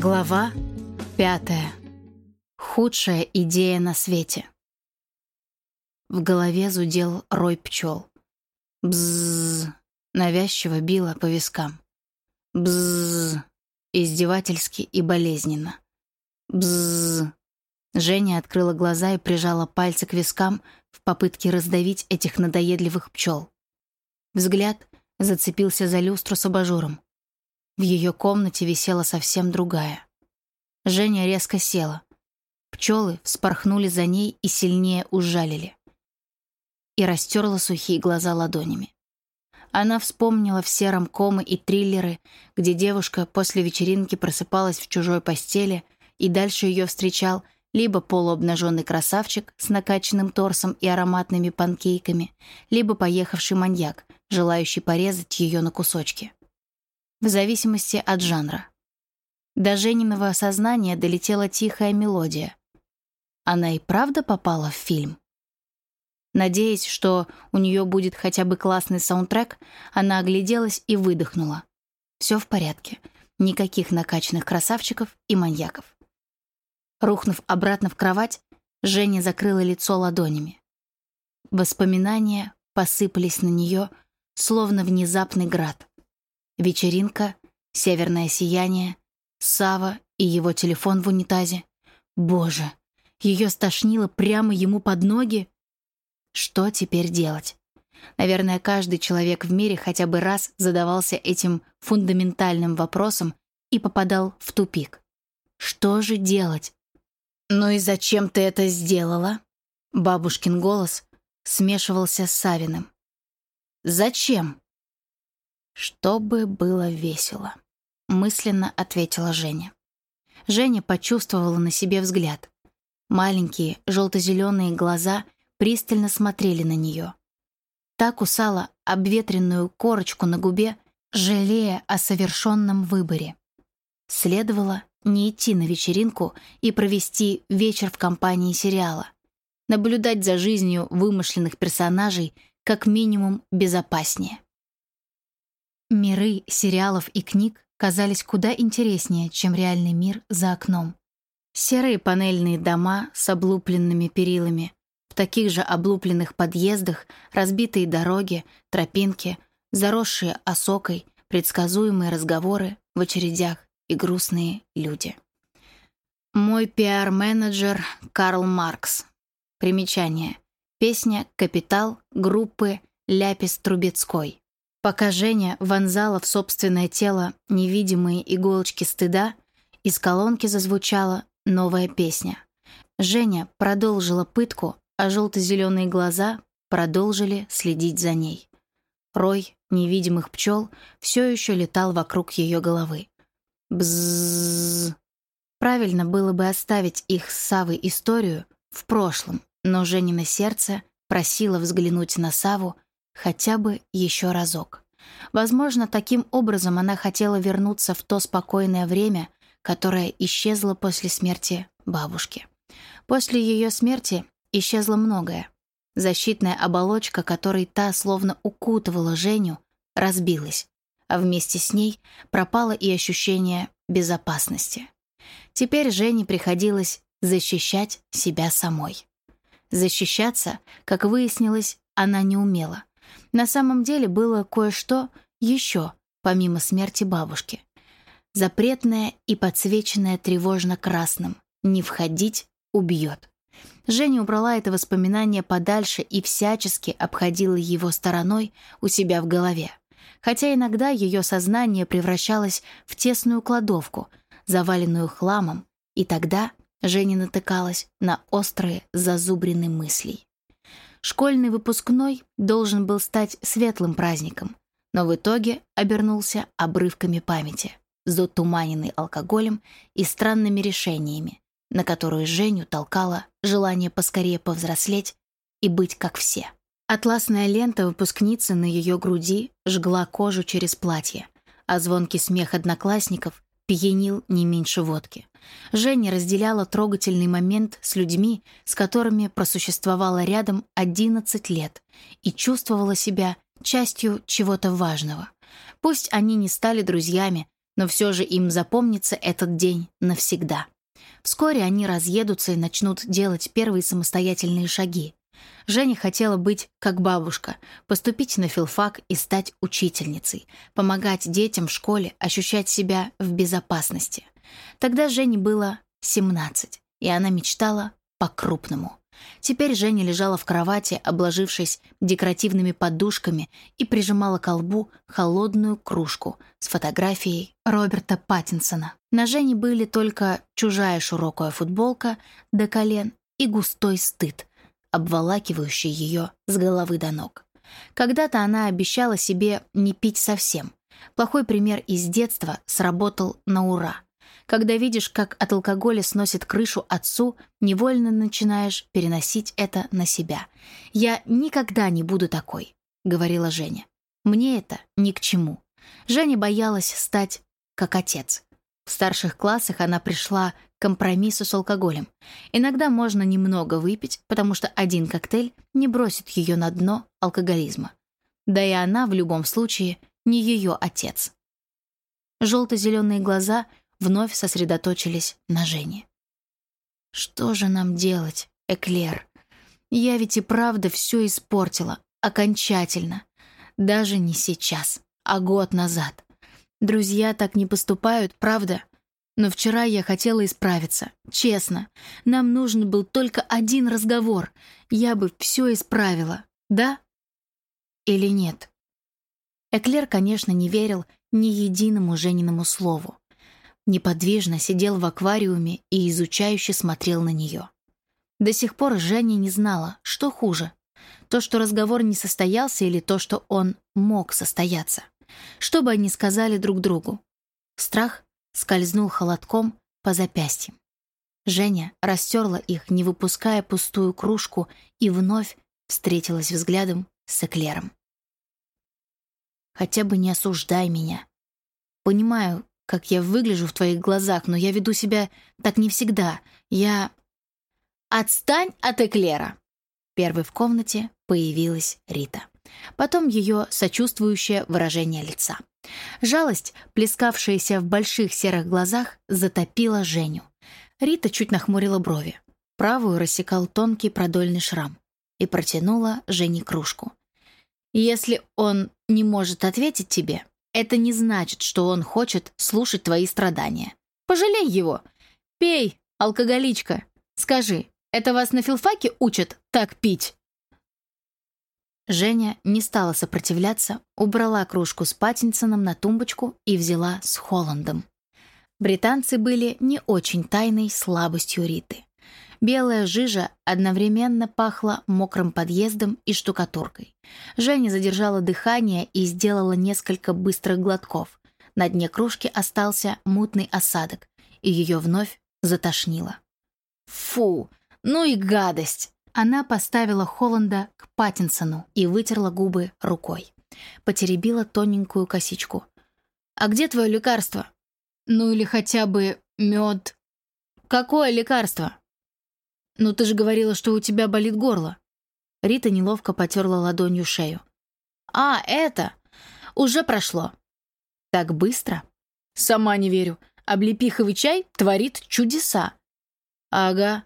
Глава пятая. Худшая идея на свете. В голове зудел рой пчел. Бззз. Навязчиво било по вискам. Бззз. Издевательски и болезненно. Бззз. Женя открыла глаза и прижала пальцы к вискам в попытке раздавить этих надоедливых пчел. Взгляд зацепился за люстру с абажуром. В ее комнате висела совсем другая. Женя резко села. Пчелы вспорхнули за ней и сильнее ужалили. И растерла сухие глаза ладонями. Она вспомнила все ромкомы и триллеры, где девушка после вечеринки просыпалась в чужой постели, и дальше ее встречал либо полуобнаженный красавчик с накачанным торсом и ароматными панкейками, либо поехавший маньяк, желающий порезать ее на кусочки в зависимости от жанра. До Жениного сознания долетела тихая мелодия. Она и правда попала в фильм? Надеясь, что у нее будет хотя бы классный саундтрек, она огляделась и выдохнула. Все в порядке. Никаких накачанных красавчиков и маньяков. Рухнув обратно в кровать, Женя закрыла лицо ладонями. Воспоминания посыпались на нее, словно внезапный град. Вечеринка, северное сияние, Сава и его телефон в унитазе. Боже, ее стошнило прямо ему под ноги. Что теперь делать? Наверное, каждый человек в мире хотя бы раз задавался этим фундаментальным вопросом и попадал в тупик. Что же делать? «Ну и зачем ты это сделала?» Бабушкин голос смешивался с Савиным. «Зачем?» «Чтобы было весело», — мысленно ответила Женя. Женя почувствовала на себе взгляд. Маленькие желто-зеленые глаза пристально смотрели на нее. Та кусала обветренную корочку на губе, жалея о совершенном выборе. Следовало не идти на вечеринку и провести вечер в компании сериала. Наблюдать за жизнью вымышленных персонажей как минимум безопаснее. Миры сериалов и книг казались куда интереснее, чем реальный мир за окном. Серые панельные дома с облупленными перилами, в таких же облупленных подъездах разбитые дороги, тропинки, заросшие осокой, предсказуемые разговоры в очередях и грустные люди. Мой пиар-менеджер Карл Маркс. Примечание. Песня «Капитал» группы «Ляпис Трубецкой». Пока Женя вонзала в собственное тело невидимые иголочки стыда, из колонки зазвучала новая песня. Женя продолжила пытку, а желто-зеленые глаза продолжили следить за ней. Рой невидимых пчел все еще летал вокруг ее головы. Бзззз. Правильно было бы оставить их с Савой историю в прошлом, но Женина сердце просило взглянуть на Саву хотя бы еще разок. Возможно, таким образом она хотела вернуться в то спокойное время, которое исчезло после смерти бабушки. После ее смерти исчезло многое. Защитная оболочка, которой та словно укутывала Женю, разбилась, а вместе с ней пропало и ощущение безопасности. Теперь Жене приходилось защищать себя самой. Защищаться, как выяснилось, она не умела. На самом деле было кое-что еще, помимо смерти бабушки. Запретное и подсвеченное тревожно-красным. «Не входить убьет». Женя убрала это воспоминание подальше и всячески обходила его стороной у себя в голове. Хотя иногда ее сознание превращалось в тесную кладовку, заваленную хламом, и тогда Женя натыкалась на острые зазубрины мыслей. Школьный выпускной должен был стать светлым праздником, но в итоге обернулся обрывками памяти, затуманенный алкоголем и странными решениями, на которые Женю толкало желание поскорее повзрослеть и быть как все. Атласная лента выпускницы на ее груди жгла кожу через платье, а звонкий смех одноклассников пьянил не меньше водки. Женя разделяла трогательный момент с людьми, с которыми просуществовала рядом 11 лет и чувствовала себя частью чего-то важного. Пусть они не стали друзьями, но все же им запомнится этот день навсегда. Вскоре они разъедутся и начнут делать первые самостоятельные шаги. Женя хотела быть как бабушка, поступить на филфак и стать учительницей, помогать детям в школе ощущать себя в безопасности. Тогда Жене было 17, и она мечтала по-крупному. Теперь Женя лежала в кровати, обложившись декоративными подушками и прижимала к лбу холодную кружку с фотографией Роберта Паттинсона. На Жене были только чужая широкая футболка до колен и густой стыд, обволакивающий ее с головы до ног. Когда-то она обещала себе не пить совсем. Плохой пример из детства сработал на ура — когда видишь, как от алкоголя сносит крышу отцу, невольно начинаешь переносить это на себя. «Я никогда не буду такой», — говорила Женя. «Мне это ни к чему». Женя боялась стать как отец. В старших классах она пришла к компромиссу с алкоголем. Иногда можно немного выпить, потому что один коктейль не бросит ее на дно алкоголизма. Да и она в любом случае не ее отец. Желто-зеленые глаза вновь сосредоточились на Жене. «Что же нам делать, Эклер? Я ведь и правда все испортила, окончательно. Даже не сейчас, а год назад. Друзья так не поступают, правда? Но вчера я хотела исправиться, честно. Нам нужен был только один разговор. Я бы все исправила, да? Или нет?» Эклер, конечно, не верил ни единому Жениному слову неподвижно сидел в аквариуме и изучающе смотрел на нее. До сих пор Женя не знала, что хуже. То, что разговор не состоялся, или то, что он мог состояться. Что бы они сказали друг другу? Страх скользнул холодком по запястьям. Женя растерла их, не выпуская пустую кружку, и вновь встретилась взглядом с Эклером. «Хотя бы не осуждай меня. Понимаю, как я выгляжу в твоих глазах, но я веду себя так не всегда. Я... Отстань от Эклера!» Первой в комнате появилась Рита. Потом ее сочувствующее выражение лица. Жалость, плескавшаяся в больших серых глазах, затопила Женю. Рита чуть нахмурила брови. Правую рассекал тонкий продольный шрам и протянула Жене кружку. «Если он не может ответить тебе, это не значит, что он хочет слушать твои страдания. Пожалей его. Пей, алкоголичка. Скажи, это вас на филфаке учат так пить?» Женя не стала сопротивляться, убрала кружку с Паттинсоном на тумбочку и взяла с Холландом. Британцы были не очень тайной слабостью Риты. Белая жижа одновременно пахла мокрым подъездом и штукатуркой. Женя задержала дыхание и сделала несколько быстрых глотков. На дне кружки остался мутный осадок, и ее вновь затошнило. «Фу, ну и гадость!» Она поставила Холланда к Паттинсону и вытерла губы рукой. Потеребила тоненькую косичку. «А где твое лекарство?» «Ну или хотя бы мед?» «Какое лекарство?» «Ну ты же говорила, что у тебя болит горло». Рита неловко потерла ладонью шею. «А, это! Уже прошло». «Так быстро?» «Сама не верю. Облепиховый чай творит чудеса». «Ага».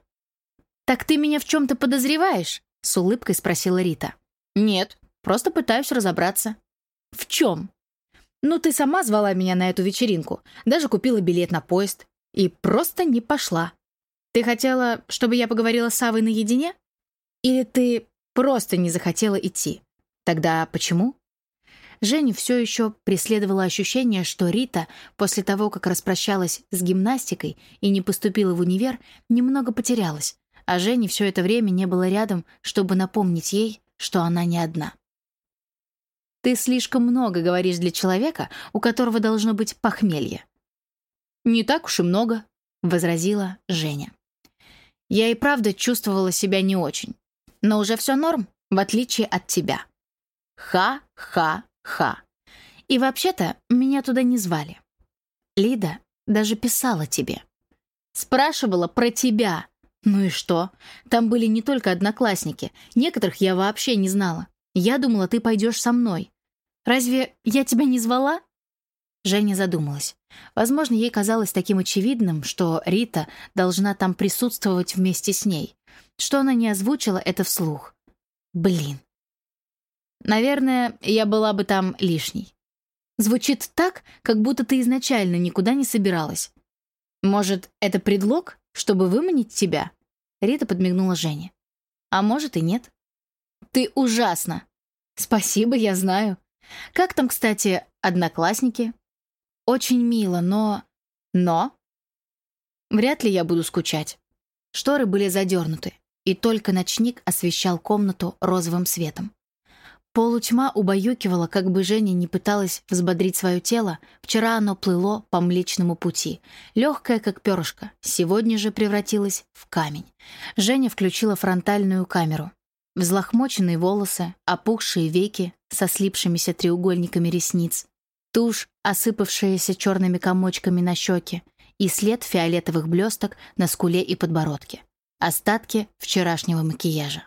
«Так ты меня в чем-то подозреваешь?» — с улыбкой спросила Рита. «Нет, просто пытаюсь разобраться». «В чем?» «Ну, ты сама звала меня на эту вечеринку, даже купила билет на поезд и просто не пошла. Ты хотела, чтобы я поговорила с Авой наедине? Или ты просто не захотела идти? Тогда почему? Женю все еще преследовало ощущение, что Рита, после того, как распрощалась с гимнастикой и не поступила в универ, немного потерялась, а Жене все это время не было рядом, чтобы напомнить ей, что она не одна. «Ты слишком много говоришь для человека, у которого должно быть похмелье». «Не так уж и много», — возразила Женя. Я и правда чувствовала себя не очень. Но уже все норм, в отличие от тебя. Ха-ха-ха. И вообще-то меня туда не звали. Лида даже писала тебе. Спрашивала про тебя. Ну и что? Там были не только одноклассники. Некоторых я вообще не знала. Я думала, ты пойдешь со мной. Разве я тебя не звала? Женя задумалась. Возможно, ей казалось таким очевидным, что Рита должна там присутствовать вместе с ней, что она не озвучила это вслух. Блин. Наверное, я была бы там лишней. Звучит так, как будто ты изначально никуда не собиралась. Может, это предлог, чтобы выманить тебя? Рита подмигнула Жене. А может и нет. Ты ужасна. Спасибо, я знаю. Как там, кстати, одноклассники? Очень мило, но... Но? Вряд ли я буду скучать. Шторы были задернуты, и только ночник освещал комнату розовым светом. Полутьма убаюкивала, как бы Женя не пыталась взбодрить свое тело, вчера оно плыло по Млечному пути, легкое, как перышко, сегодня же превратилось в камень. Женя включила фронтальную камеру. Взлохмоченные волосы, опухшие веки со слипшимися треугольниками ресниц, тушь, осыпавшаяся черными комочками на щеке, и след фиолетовых блесток на скуле и подбородке. Остатки вчерашнего макияжа.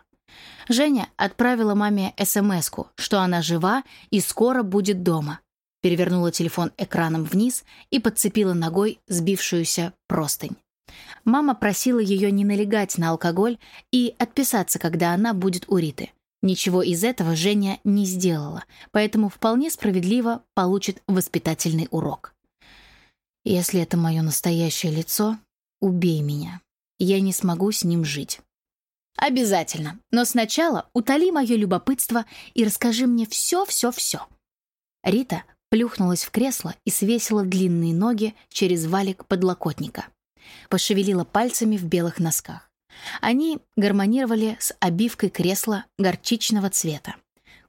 Женя отправила маме смс что она жива и скоро будет дома. Перевернула телефон экраном вниз и подцепила ногой сбившуюся простынь. Мама просила ее не налегать на алкоголь и отписаться, когда она будет у Риты. Ничего из этого Женя не сделала, поэтому вполне справедливо получит воспитательный урок. «Если это мое настоящее лицо, убей меня. Я не смогу с ним жить». «Обязательно. Но сначала утоли мое любопытство и расскажи мне все-все-все». Рита плюхнулась в кресло и свесила длинные ноги через валик подлокотника. Пошевелила пальцами в белых носках. Они гармонировали с обивкой кресла горчичного цвета.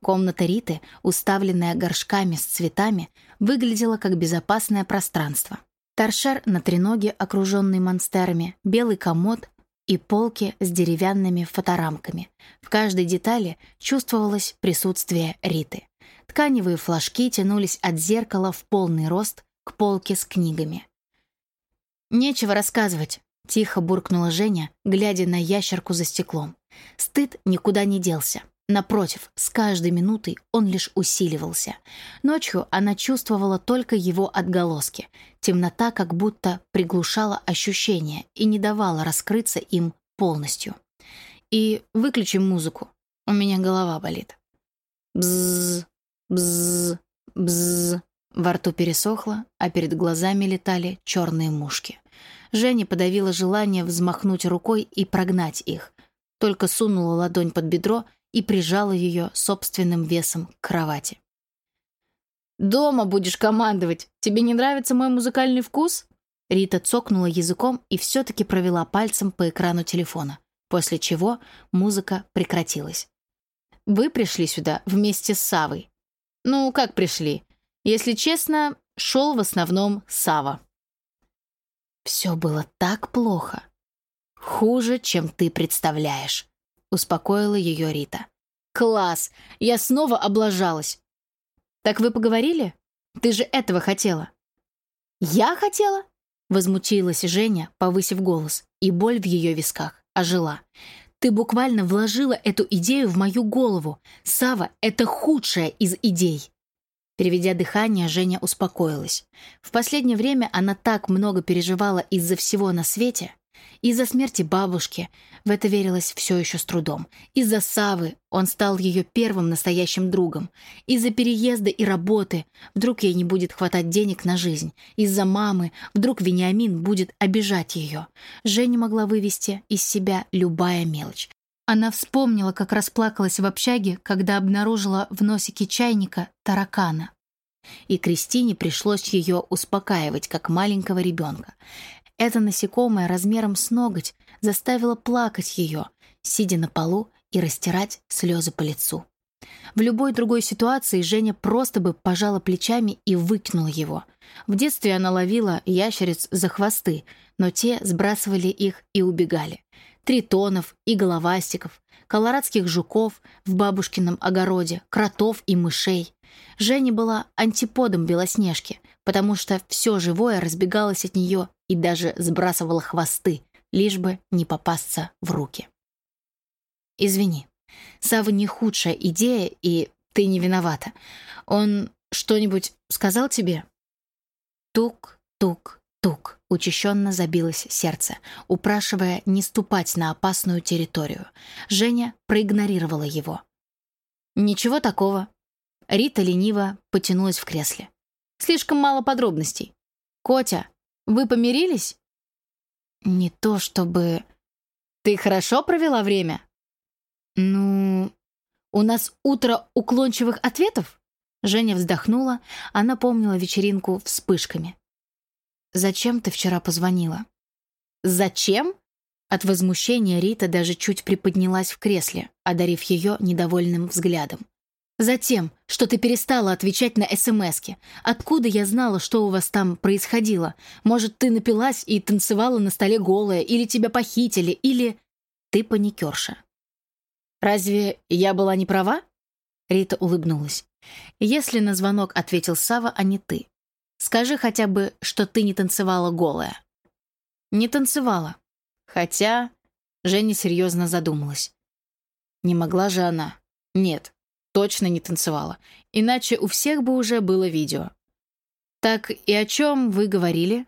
Комната Риты, уставленная горшками с цветами, выглядела как безопасное пространство. Торшер на треноге, окруженный монстерами, белый комод, и полки с деревянными фоторамками. В каждой детали чувствовалось присутствие Риты. Тканевые флажки тянулись от зеркала в полный рост к полке с книгами. «Нечего рассказывать», — тихо буркнула Женя, глядя на ящерку за стеклом. Стыд никуда не делся. Напротив, с каждой минутой он лишь усиливался. Ночью она чувствовала только его отголоски. Темнота как будто приглушала ощущения и не давала раскрыться им полностью. «И выключи музыку. У меня голова болит». Бзз, бзз, бзз. Во рту пересохло, а перед глазами летали черные мушки. Женя подавила желание взмахнуть рукой и прогнать их. Только сунула ладонь под бедро — и прижала ее собственным весом к кровати. «Дома будешь командовать. Тебе не нравится мой музыкальный вкус?» Рита цокнула языком и все-таки провела пальцем по экрану телефона, после чего музыка прекратилась. «Вы пришли сюда вместе с Савой». «Ну, как пришли? Если честно, шел в основном Сава». «Все было так плохо. Хуже, чем ты представляешь», — успокоила ее Рита. «Класс! Я снова облажалась!» «Так вы поговорили? Ты же этого хотела!» «Я хотела?» — возмутилась Женя, повысив голос, и боль в ее висках ожила. «Ты буквально вложила эту идею в мою голову. Сава, это худшая из идей!» Переведя дыхание, Женя успокоилась. В последнее время она так много переживала из-за всего на свете, из-за смерти бабушки, в это верилось все еще с трудом. Из-за Савы он стал ее первым настоящим другом. Из-за переезда и работы вдруг ей не будет хватать денег на жизнь. Из-за мамы вдруг Вениамин будет обижать ее. Женя могла вывести из себя любая мелочь. Она вспомнила, как расплакалась в общаге, когда обнаружила в носике чайника таракана. И Кристине пришлось ее успокаивать, как маленького ребенка. Это насекомое размером с ноготь заставило плакать ее, сидя на полу и растирать слезы по лицу. В любой другой ситуации Женя просто бы пожала плечами и выкинула его. В детстве она ловила ящериц за хвосты, но те сбрасывали их и убегали. Тритонов и головастиков, колорадских жуков в бабушкином огороде, кротов и мышей. Женя была антиподом Белоснежки, потому что все живое разбегалось от нее и даже сбрасывало хвосты, лишь бы не попасться в руки. «Извини, Сава не худшая идея, и ты не виновата. Он что-нибудь сказал тебе?» Тук-тук-тук. Учащенно забилось сердце, упрашивая не ступать на опасную территорию. Женя проигнорировала его. «Ничего такого». Рита лениво потянулась в кресле. «Слишком мало подробностей. Котя, вы помирились?» «Не то чтобы...» «Ты хорошо провела время?» «Ну...» «У нас утро уклончивых ответов?» Женя вздохнула, она помнила вечеринку вспышками. «Зачем ты вчера позвонила?» «Зачем?» От возмущения Рита даже чуть приподнялась в кресле, одарив ее недовольным взглядом. «Затем, что ты перестала отвечать на СМСки. Откуда я знала, что у вас там происходило? Может, ты напилась и танцевала на столе голая, или тебя похитили, или...» «Ты паникерша». «Разве я была не права?» Рита улыбнулась. «Если на звонок ответил Сава, а не ты. Скажи хотя бы, что ты не танцевала голая». «Не танцевала. Хотя...» Женя серьезно задумалась. Не могла же она. Нет, точно не танцевала. Иначе у всех бы уже было видео. «Так и о чем вы говорили?»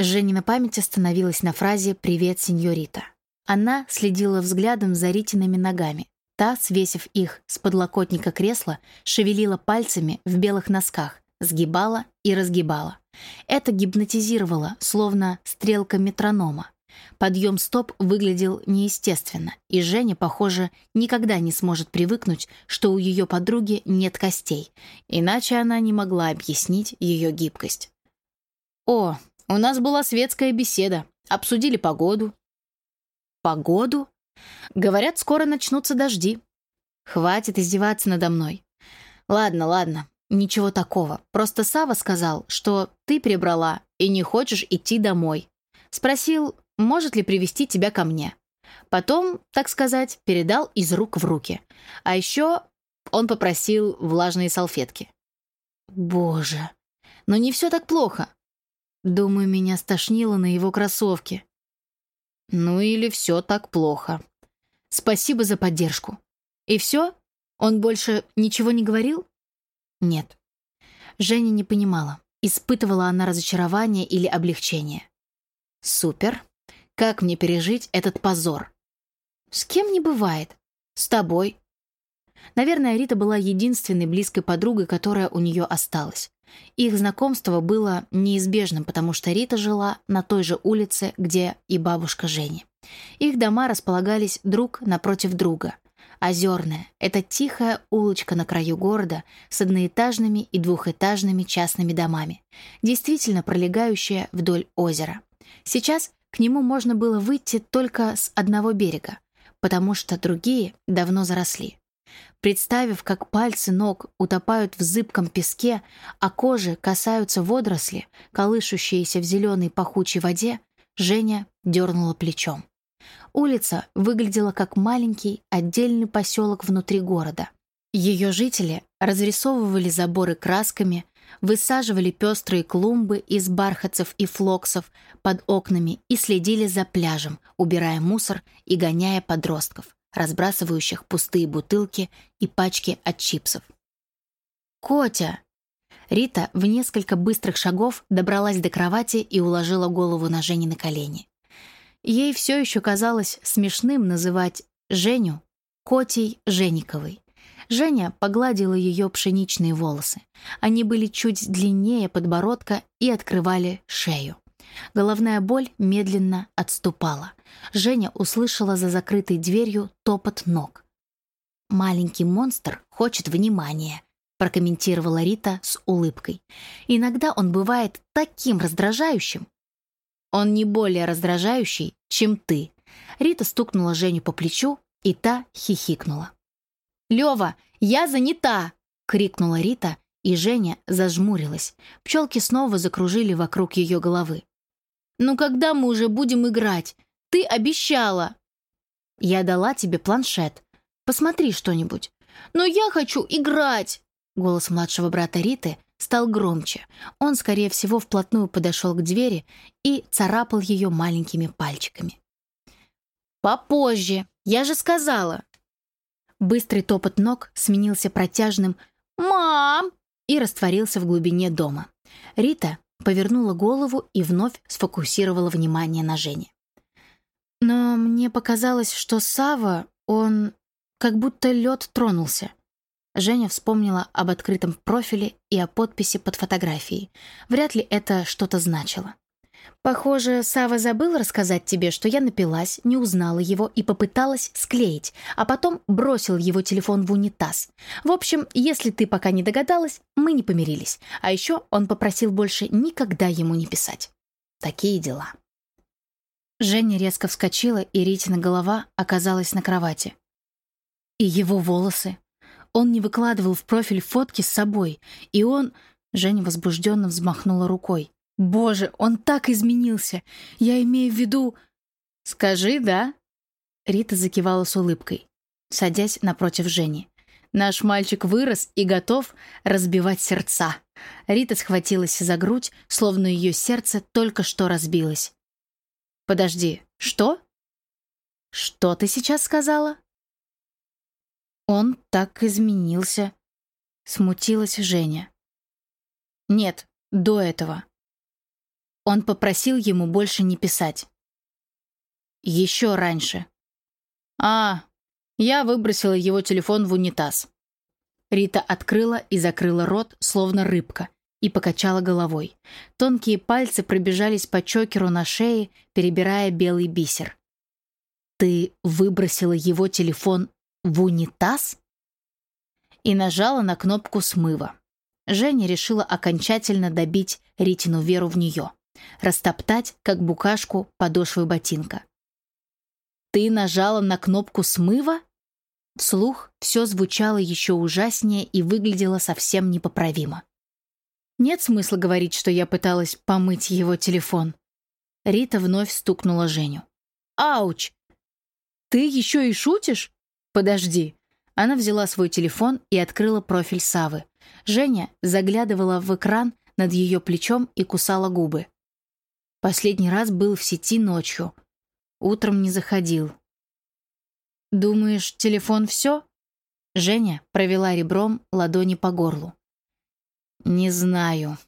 Женина память остановилась на фразе «Привет, сеньорита». Она следила взглядом за Ритиными ногами. Та, свесив их с подлокотника кресла, шевелила пальцами в белых носках, сгибала и разгибала. Это гипнотизировало, словно стрелка метронома. Подъем стоп выглядел неестественно, и Женя, похоже, никогда не сможет привыкнуть, что у ее подруги нет костей, иначе она не могла объяснить ее гибкость. «О, у нас была светская беседа. Обсудили погоду». «Погоду?» «Говорят, скоро начнутся дожди. Хватит издеваться надо мной. Ладно, ладно, ничего такого. Просто Сава сказал, что ты прибрала и не хочешь идти домой. Спросил, может ли привести тебя ко мне. Потом, так сказать, передал из рук в руки. А еще он попросил влажные салфетки. Боже, но не все так плохо. Думаю, меня стошнило на его кроссовки. Ну или все так плохо. Спасибо за поддержку. И все? Он больше ничего не говорил? Нет. Женя не понимала, испытывала она разочарование или облегчение. Супер. Как мне пережить этот позор? С кем не бывает. С тобой. Наверное, Рита была единственной близкой подругой, которая у нее осталась. Их знакомство было неизбежным, потому что Рита жила на той же улице, где и бабушка Жени. Их дома располагались друг напротив друга. Озерная — это тихая улочка на краю города с одноэтажными и двухэтажными частными домами, действительно пролегающая вдоль озера. Сейчас к нему можно было выйти только с одного берега, потому что другие давно заросли. Представив, как пальцы ног утопают в зыбком песке, а кожи касаются водоросли, колышущиеся в зеленой пахучей воде, Женя дернула плечом. Улица выглядела как маленький отдельный поселок внутри города. Ее жители разрисовывали заборы красками, высаживали пестрые клумбы из бархатцев и флоксов под окнами и следили за пляжем, убирая мусор и гоняя подростков, разбрасывающих пустые бутылки и пачки от чипсов. «Котя!» Рита в несколько быстрых шагов добралась до кровати и уложила голову на Жени на колени. Ей все еще казалось смешным называть Женю Котей Жениковой. Женя погладила ее пшеничные волосы. Они были чуть длиннее подбородка и открывали шею. Головная боль медленно отступала. Женя услышала за закрытой дверью топот ног. «Маленький монстр хочет внимания», — прокомментировала Рита с улыбкой. «Иногда он бывает таким раздражающим». «Он не более раздражающий, чем ты». Рита стукнула Женю по плечу, и та хихикнула. «Лёва, я занята!» — крикнула Рита, и Женя зажмурилась. Пчелки снова закружили вокруг ее головы. «Ну когда мы уже будем играть? Ты обещала!» «Я дала тебе планшет. Посмотри что-нибудь». «Но я хочу играть!» Голос младшего брата Риты стал громче. Он, скорее всего, вплотную подошел к двери и царапал ее маленькими пальчиками. «Попозже! Я же сказала!» Быстрый топот ног сменился протяжным «Мам!» и растворился в глубине дома. Рита повернула голову и вновь сфокусировала внимание на Жене. Но мне показалось, что Сава, он как будто лед тронулся. Женя вспомнила об открытом профиле и о подписи под фотографией. Вряд ли это что-то значило. Похоже, Сава забыл рассказать тебе, что я напилась, не узнала его и попыталась склеить, а потом бросил его телефон в унитаз. В общем, если ты пока не догадалась, мы не помирились. А еще он попросил больше никогда ему не писать. Такие дела. Женя резко вскочила, и Ритина голова оказалась на кровати. И его волосы. Он не выкладывал в профиль фотки с собой, и он... Женя возбужденно взмахнула рукой. Боже, он так изменился. Я имею в виду... Скажи, да? Рита закивала с улыбкой, садясь напротив Жени. Наш мальчик вырос и готов разбивать сердца. Рита схватилась за грудь, словно ее сердце только что разбилось. Подожди, что? Что ты сейчас сказала? Он так изменился. Смутилась Женя. Нет, до этого. Он попросил ему больше не писать. Еще раньше. А, я выбросила его телефон в унитаз. Рита открыла и закрыла рот, словно рыбка, и покачала головой. Тонкие пальцы пробежались по чокеру на шее, перебирая белый бисер. «Ты выбросила его телефон в унитаз?» И нажала на кнопку смыва. Женя решила окончательно добить Ритину веру в нее растоптать, как букашку, подошвы ботинка. «Ты нажала на кнопку смыва?» Вслух все звучало еще ужаснее и выглядело совсем непоправимо. Нет смысла говорить, что я пыталась помыть его телефон. Рита вновь стукнула Женю. «Ауч! Ты еще и шутишь? Подожди!» Она взяла свой телефон и открыла профиль Савы. Женя заглядывала в экран над ее плечом и кусала губы. Последний раз был в сети ночью. Утром не заходил. «Думаешь, телефон все?» Женя провела ребром ладони по горлу. «Не знаю.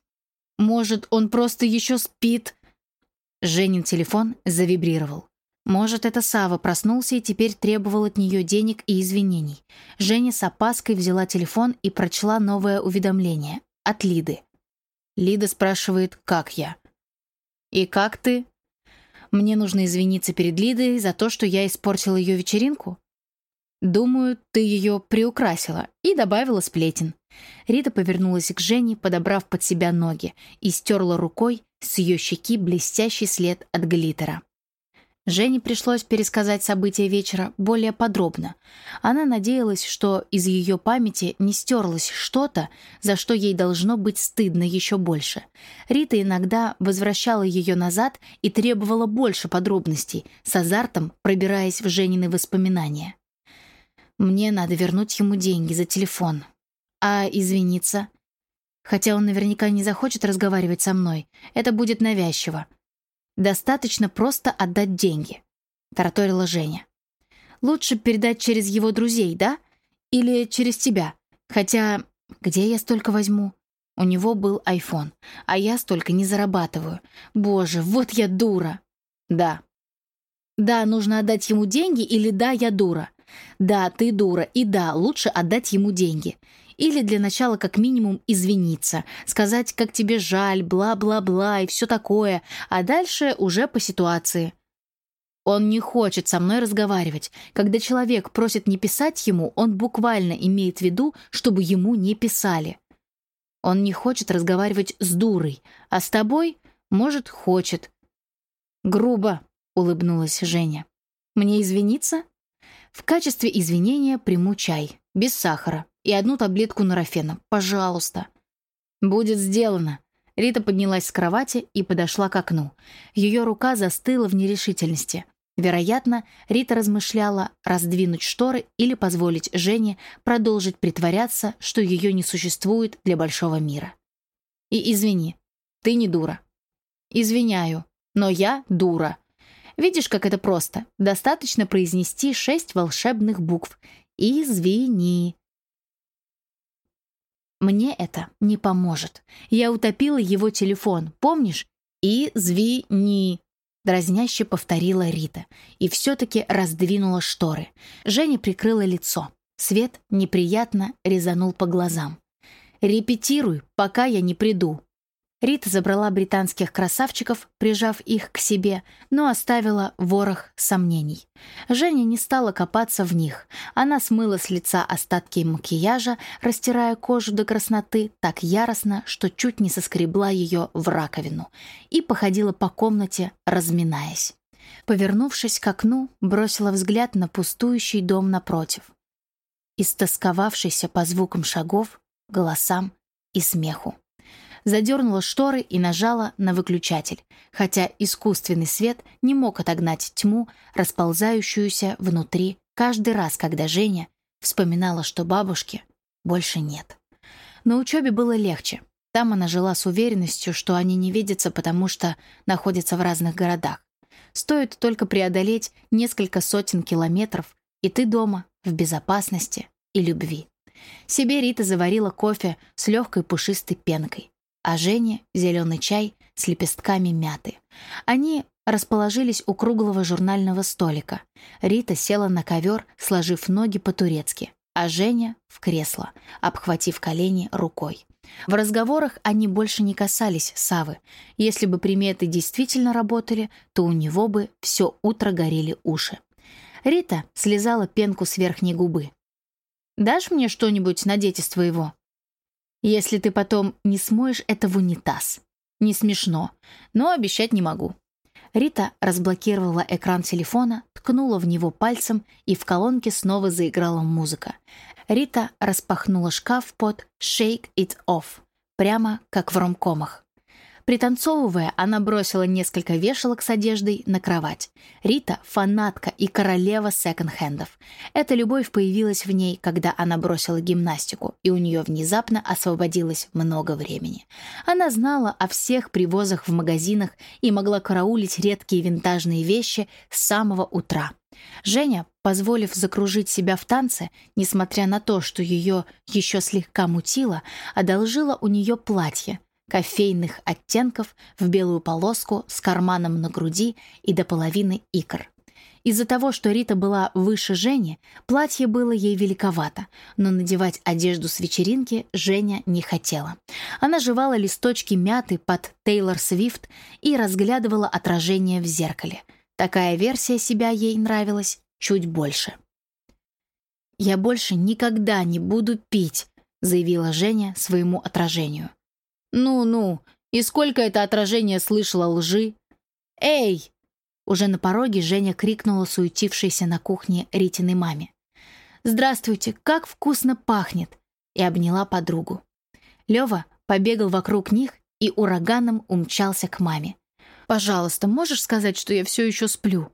Может, он просто еще спит?» Женин телефон завибрировал. Может, это Сава проснулся и теперь требовал от нее денег и извинений. Женя с опаской взяла телефон и прочла новое уведомление от Лиды. Лида спрашивает, как я. «И как ты?» «Мне нужно извиниться перед Лидой за то, что я испортила ее вечеринку?» «Думаю, ты ее приукрасила и добавила сплетен». Рита повернулась к Жене, подобрав под себя ноги, и стерла рукой с ее щеки блестящий след от глиттера. Жене пришлось пересказать события вечера более подробно. Она надеялась, что из ее памяти не стерлось что-то, за что ей должно быть стыдно еще больше. Рита иногда возвращала ее назад и требовала больше подробностей, с азартом пробираясь в Женины воспоминания. «Мне надо вернуть ему деньги за телефон. А извиниться?» Хотя он наверняка не захочет разговаривать со мной. Это будет навязчиво. Достаточно просто отдать деньги», — тараторила Женя. «Лучше передать через его друзей, да? Или через тебя? Хотя, где я столько возьму?» У него был айфон, а я столько не зарабатываю. Боже, вот я дура. Да. Да, нужно отдать ему деньги или да, я дура. Да, ты дура, и да, лучше отдать ему деньги. Или для начала как минимум извиниться, сказать, как тебе жаль, бла-бла-бла и все такое, а дальше уже по ситуации. Он не хочет со мной разговаривать. Когда человек просит не писать ему, он буквально имеет в виду, чтобы ему не писали. Он не хочет разговаривать с дурой, а с тобой, может, хочет. «Грубо», — улыбнулась Женя. «Мне извиниться?» «В качестве извинения приму чай, без сахара и одну таблетку норофена. Пожалуйста». «Будет сделано». Рита поднялась с кровати и подошла к окну. Ее рука застыла в нерешительности. Вероятно, Рита размышляла раздвинуть шторы или позволить Жене продолжить притворяться, что ее не существует для большого мира. «И извини, ты не дура». «Извиняю, но я дура». Видишь, как это просто? Достаточно произнести шесть волшебных букв. «Извини». Мне это не поможет. Я утопила его телефон, помнишь? «Извини», — дразняще повторила Рита и все-таки раздвинула шторы. Женя прикрыла лицо. Свет неприятно резанул по глазам. «Репетируй, пока я не приду», Рита забрала британских красавчиков, прижав их к себе, но оставила ворох сомнений. Женя не стала копаться в них. Она смыла с лица остатки макияжа, растирая кожу до красноты так яростно, что чуть не соскребла ее в раковину, и походила по комнате, разминаясь. Повернувшись к окну, бросила взгляд на пустующий дом напротив. Истосковавшийся по звукам шагов, голосам и смеху задернула шторы и нажала на выключатель, хотя искусственный свет не мог отогнать тьму, расползающуюся внутри каждый раз, когда Женя вспоминала, что бабушки больше нет. На учебе было легче. Там она жила с уверенностью, что они не видятся, потому что находятся в разных городах. Стоит только преодолеть несколько сотен километров, и ты дома, в безопасности и любви. Себе Рита заварила кофе с легкой пушистой пенкой а Жене — зеленый чай с лепестками мяты. Они расположились у круглого журнального столика. Рита села на ковер, сложив ноги по-турецки, а Женя — в кресло, обхватив колени рукой. В разговорах они больше не касались Савы. Если бы приметы действительно работали, то у него бы все утро горели уши. Рита слезала пенку с верхней губы. «Дашь мне что-нибудь надеть из твоего?» Если ты потом не смоешь это в унитаз. Не смешно, но обещать не могу. Рита разблокировала экран телефона, ткнула в него пальцем, и в колонке снова заиграла музыка. Рита распахнула шкаф под «Shake it off», прямо как в ромкомах. Пританцовывая, она бросила несколько вешалок с одеждой на кровать. Рита — фанатка и королева секонд-хендов. Эта любовь появилась в ней, когда она бросила гимнастику, и у нее внезапно освободилось много времени. Она знала о всех привозах в магазинах и могла караулить редкие винтажные вещи с самого утра. Женя, позволив закружить себя в танце, несмотря на то, что ее еще слегка мутило, одолжила у нее платье — кофейных оттенков в белую полоску с карманом на груди и до половины икр. Из-за того, что Рита была выше Жени, платье было ей великовато, но надевать одежду с вечеринки Женя не хотела. Она жевала листочки мяты под Тейлор Свифт и разглядывала отражение в зеркале. Такая версия себя ей нравилась чуть больше. «Я больше никогда не буду пить», — заявила Женя своему отражению. «Ну-ну, и сколько это отражение слышало лжи?» «Эй!» Уже на пороге Женя крикнула суетившейся на кухне Ритиной маме. «Здравствуйте, как вкусно пахнет!» и обняла подругу. Лёва побегал вокруг них и ураганом умчался к маме. «Пожалуйста, можешь сказать, что я все еще сплю?»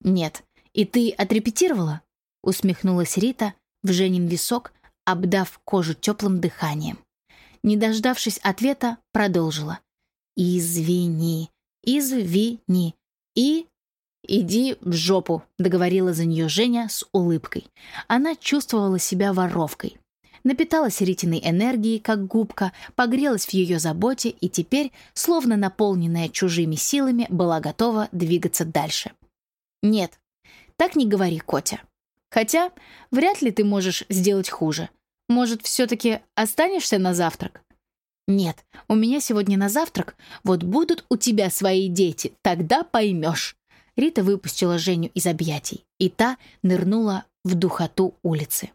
«Нет. И ты отрепетировала?» усмехнулась Рита в Женин висок, обдав кожу теплым дыханием не дождавшись ответа, продолжила. «Извини, извини и...» «Иди в жопу», — договорила за нее Женя с улыбкой. Она чувствовала себя воровкой. Напиталась Ритиной энергией, как губка, погрелась в ее заботе и теперь, словно наполненная чужими силами, была готова двигаться дальше. «Нет, так не говори, Котя. Хотя, вряд ли ты можешь сделать хуже. Может, все-таки останешься на завтрак? Нет, у меня сегодня на завтрак. Вот будут у тебя свои дети, тогда поймешь. Рита выпустила Женю из объятий, и та нырнула в духоту улицы.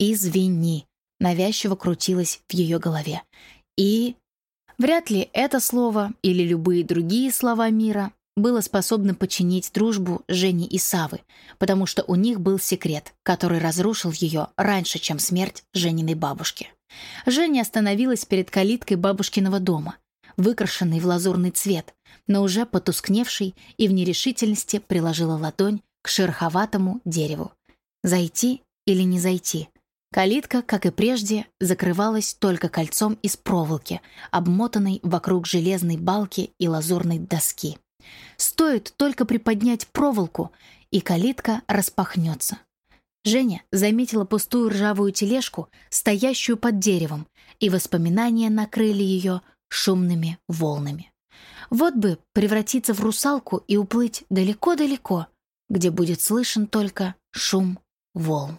«Извини», — навязчиво крутилось в ее голове. И вряд ли это слово или любые другие слова мира было способно починить дружбу Жени и Савы, потому что у них был секрет, который разрушил ее раньше, чем смерть Жениной бабушки. Женя остановилась перед калиткой бабушкиного дома, выкрашенной в лазурный цвет, но уже потускневшей и в нерешительности приложила ладонь к шероховатому дереву. Зайти или не зайти? Калитка, как и прежде, закрывалась только кольцом из проволоки, обмотанной вокруг железной балки и лазурной доски. Стоит только приподнять проволоку, и калитка распахнется. Женя заметила пустую ржавую тележку, стоящую под деревом, и воспоминания накрыли ее шумными волнами. Вот бы превратиться в русалку и уплыть далеко-далеко, где будет слышен только шум волн.